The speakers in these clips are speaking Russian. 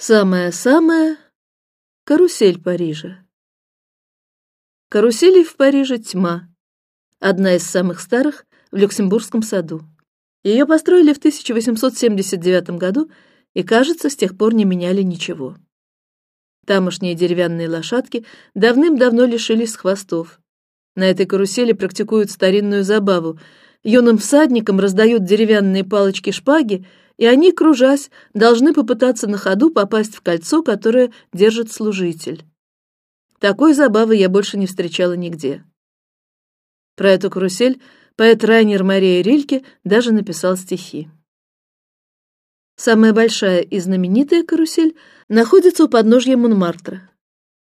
Самая-самая карусель Парижа. Каруселей в Париже тьма. Одна из самых старых в Люксембургском саду. Ее построили в 1879 году и, кажется, с тех пор не меняли ничего. Тамошние деревянные лошадки давным-давно лишились хвостов. На этой карусели практикуют старинную забаву. Юным всадникам раздают деревянные палочки-шпаги и они, кружась, должны попытаться на ходу попасть в кольцо, которое держит служитель. Такой забавы я больше не встречала нигде. Про эту карусель поэт Райнер Мария Рильке даже написал стихи. Самая большая и знаменитая карусель находится у подножья Монмартра.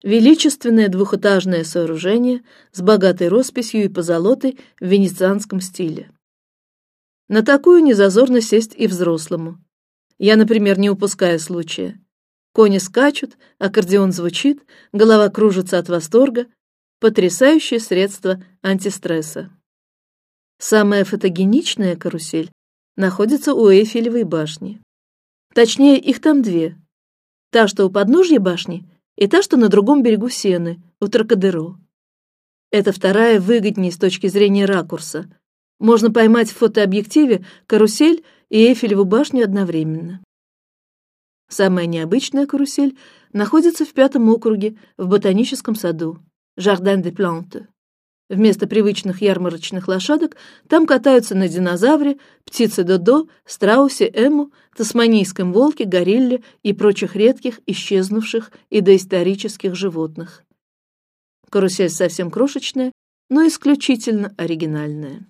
Величественное двухэтажное сооружение с богатой росписью и позолотой в венецианском стиле. На такую незазорно сесть и взрослому. Я, например, не упускаю случая. Кони скачут, аккордеон звучит, голова кружится от восторга. Потрясающее средство антистресса. Самая фотогеничная карусель находится у Эйфелевой башни. Точнее, их там две: та, что у подножья башни, и та, что на другом берегу Сены, у Тракадеро. Эта вторая выгоднее с точки зрения ракурса. Можно поймать в фотообъективе карусель и Эйфелеву башню одновременно. Самая необычная карусель находится в пятом округе в ботаническом саду Жардин де Планте. Вместо привычных ярмарочных лошадок там катаются на динозавре, птице Додо, страусе Эму, тасманийском волке, горилле и прочих редких исчезнувших и доисторических животных. Карусель совсем крошечная, но исключительно оригинальная.